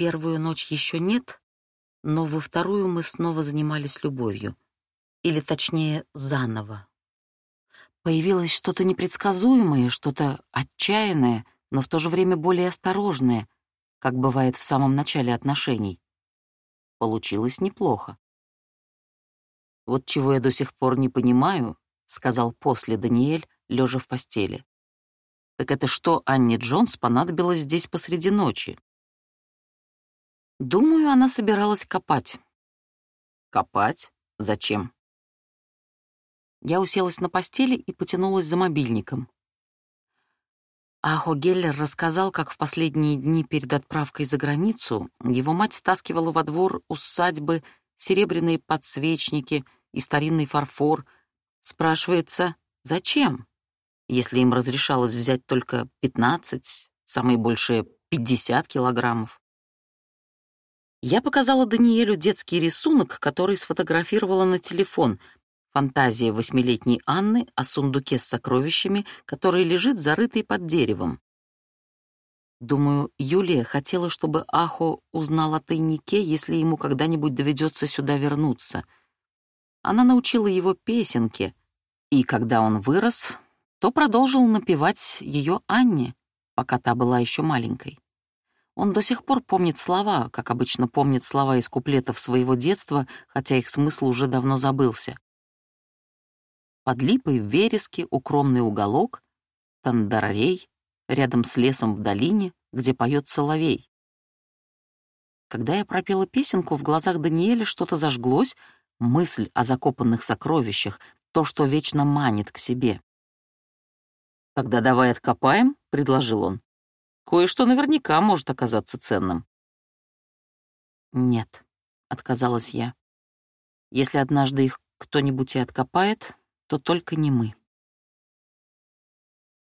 первую ночь еще нет, но во вторую мы снова занимались любовью. Или точнее, заново. Появилось что-то непредсказуемое, что-то отчаянное, но в то же время более осторожное, как бывает в самом начале отношений. Получилось неплохо. «Вот чего я до сих пор не понимаю», — сказал после Даниэль, лежа в постели. «Так это что Анне Джонс понадобилось здесь посреди ночи?» «Думаю, она собиралась копать». «Копать? Зачем?» Я уселась на постели и потянулась за мобильником. Ахо Геллер рассказал, как в последние дни перед отправкой за границу его мать стаскивала во двор усадьбы серебряные подсвечники и старинный фарфор. Спрашивается, зачем, если им разрешалось взять только 15, самые большие 50 килограммов? Я показала Даниэлю детский рисунок, который сфотографировала на телефон — Фантазия восьмилетней Анны о сундуке с сокровищами, который лежит зарытый под деревом. Думаю, Юлия хотела, чтобы Ахо узнал о тайнике, если ему когда-нибудь доведется сюда вернуться. Она научила его песенке, и когда он вырос, то продолжил напевать ее Анне, пока та была еще маленькой. Он до сих пор помнит слова, как обычно помнит слова из куплетов своего детства, хотя их смысл уже давно забылся. Под липой в вереске укромный уголок, тандарарей, рядом с лесом в долине, где поет соловей. Когда я пропела песенку, в глазах Даниэля что-то зажглось, мысль о закопанных сокровищах, то, что вечно манит к себе. «Тогда давай откопаем», — предложил он. «Кое-что наверняка может оказаться ценным». «Нет», — отказалась я. «Если однажды их кто-нибудь и откопает, то только не мы.